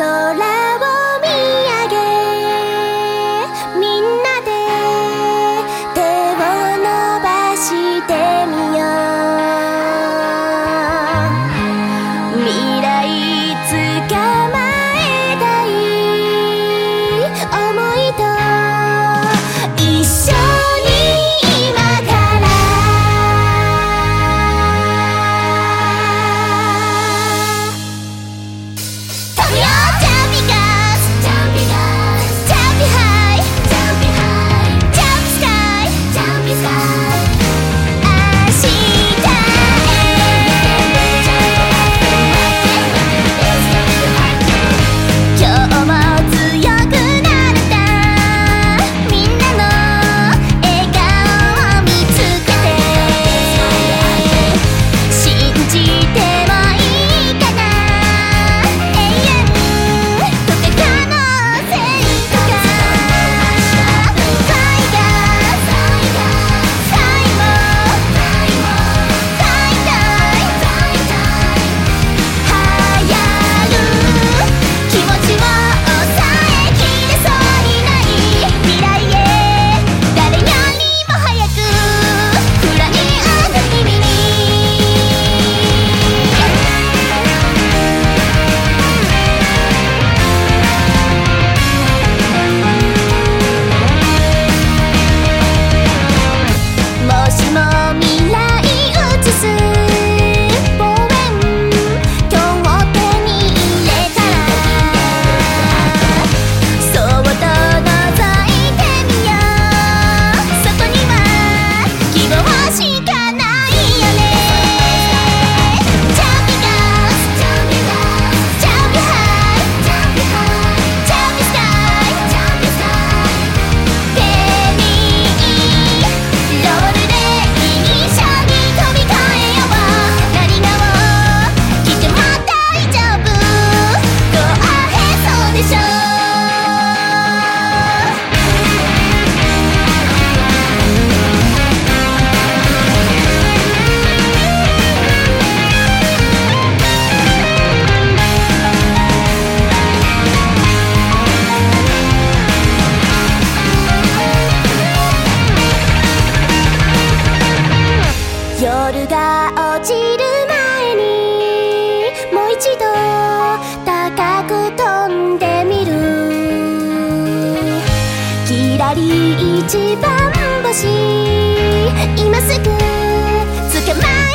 so. きら一番星。今すぐ捕まえ